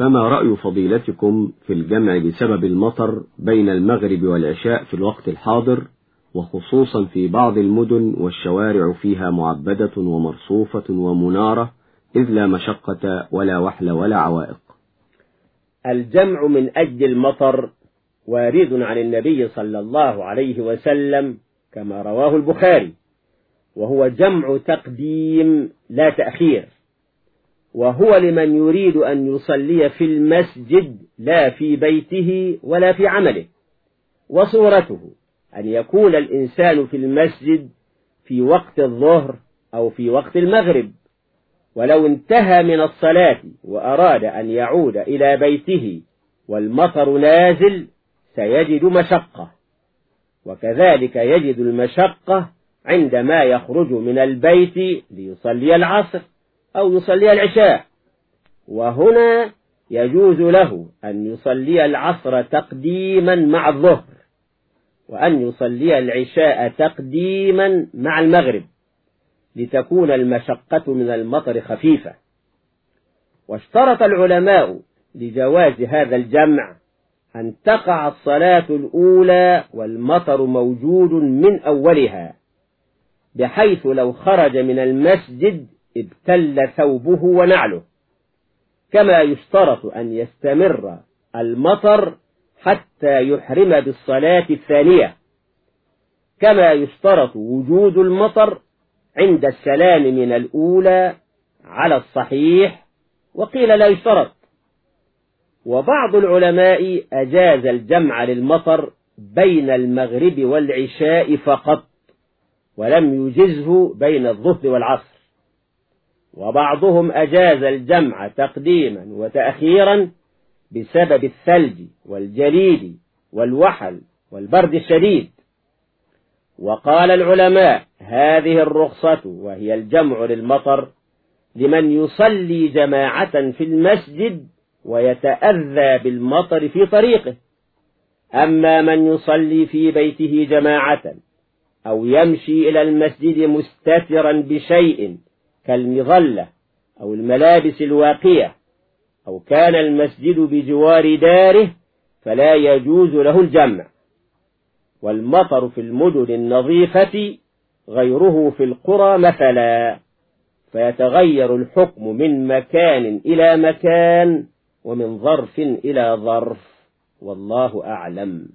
فما رأي فضيلتكم في الجمع بسبب المطر بين المغرب والعشاء في الوقت الحاضر وخصوصا في بعض المدن والشوارع فيها معبدة ومرصوفة ومنارة إذ لا مشقة ولا وحل ولا عوائق؟ الجمع من أجل المطر وارد عن النبي صلى الله عليه وسلم كما رواه البخاري وهو جمع تقديم لا تأخير. وهو لمن يريد أن يصلي في المسجد لا في بيته ولا في عمله. وصورته أن يكون الإنسان في المسجد في وقت الظهر أو في وقت المغرب. ولو انتهى من الصلاة وأراد أن يعود إلى بيته والمطر نازل سيجد مشقة. وكذلك يجد المشقة عندما يخرج من البيت ليصلي العصر. أو يصلي العشاء. وهنا يجوز له أن يصلي العصر تقديما مع الظهر وأن يصلي العشاء تقديما مع المغرب لتكون المشقة من المطر خفيفة. واشترط العلماء لجواز هذا الجمع أن تقع الصلاة الأولى والمطر موجود من أولها بحيث لو خرج من المسجد ابتل ثوبه ونعله. كما يشترط أن يستمر المطر حتى يحرم بالصلاة الثانية. كما يشترط وجود المطر عند السلام من الأولى على الصحيح وقيل لا يشترط. وبعض العلماء أجاز الجمع للمطر بين المغرب والعشاء فقط ولم يجزه بين الظهر والعصر. وبعضهم أجاز الجمع تقديما وتأخيرا بسبب الثلج والجليد والوحل والبرد الشديد. وقال العلماء هذه الرخصة وهي الجمع للمطر لمن يصلي جماعة في المسجد ويتأذى بالمطر في طريقه. أما من يصلي في بيته جماعة أو يمشي إلى المسجد مستترا بشيء كالمظلة أو الملابس الواقية أو كان المسجد بجوار داره فلا يجوز له الجمع. والمطر في المدن النظيفة غيره في القرى مثلا فيتغير الحكم من مكان إلى مكان ومن ظرف إلى ظرف والله أعلم.